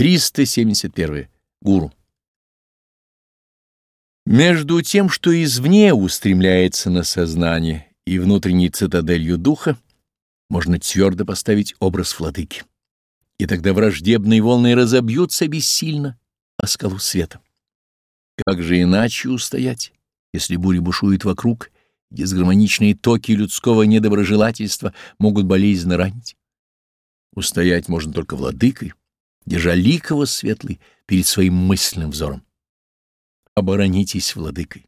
371. Гуру. Между тем, что извне устремляется на сознание и внутренней цитаделью духа, можно твердо поставить образ владыки, и тогда враждебные волны разобьются бессильно о скалу света. Как же иначе устоять, если буря бушует вокруг, дисгармоничные токи людского недоброжелательства могут болезненно ранить? Устоять можно только владыкой, держа ликово светлый перед своим мысленным взором. Оборонитесь владыкой.